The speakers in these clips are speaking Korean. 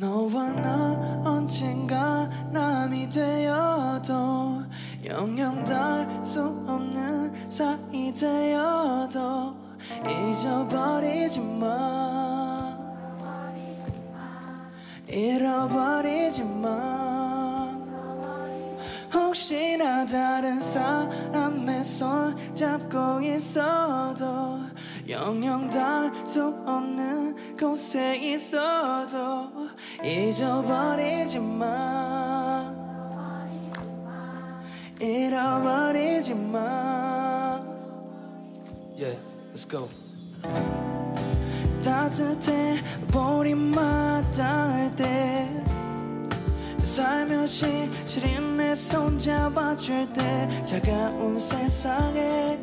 너와 나 언젠가 남이 되어도 영영 닿을 수 없는 사이 되어도 잊어버리지 마. 잃어버리지 마. 혹시나 다른 사람의 손 잡고 있어도 영영 닿을 수 없는 곳에 있어도 잊어버리지 마 잃어버리지 마 Yeah, let's go. 따뜻해 보리마다 할때 살며시 시린 내손 잡아줄 때 차가운 세상에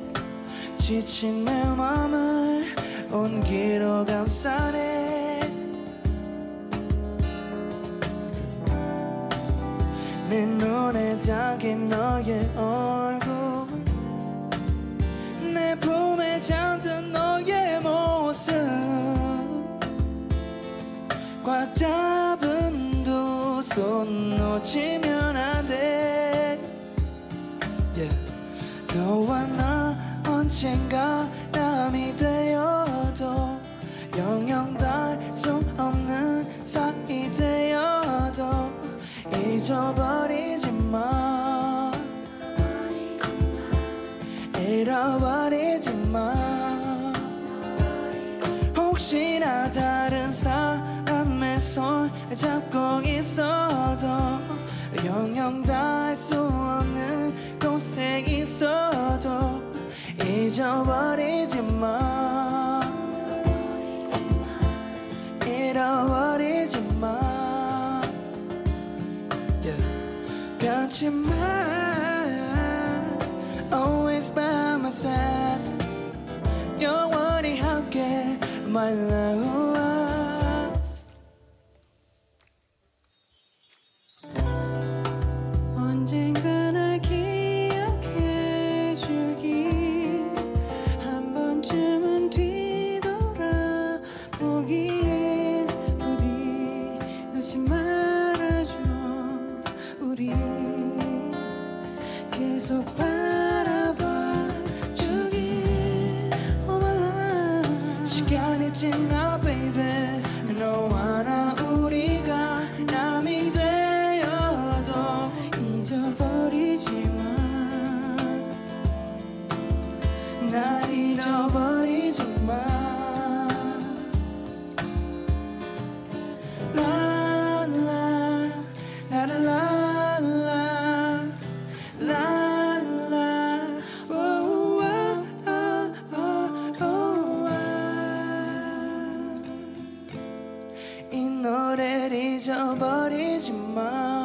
지친 내 맘을 온기로 감싸네 내 눈에 담긴 너의 얼굴. 내 품에 잠든 너의 모습. 꽉 잡은 두 손 놓치면 안돼. Yeah. 너와 나 언젠가 남이 되어도 영영 닿 잊어버리지 마 잃어버리지 마 혹시나 다른 사람의 손 잡고 있어도 영영 닿을 수 없는 곳에 있어도 잊어버리지 마 변치 마 Always by my side. 영원히 함께 My love 언젠가 날 기억해주기. 한 번쯤은 뒤돌아보길 계속 바라봐 주길 Oh my 시간이 지나 baby. 너와 나 우리가 남이 되어도 잊어버리지 마날 잃어버리지 마 잊어버리지 마.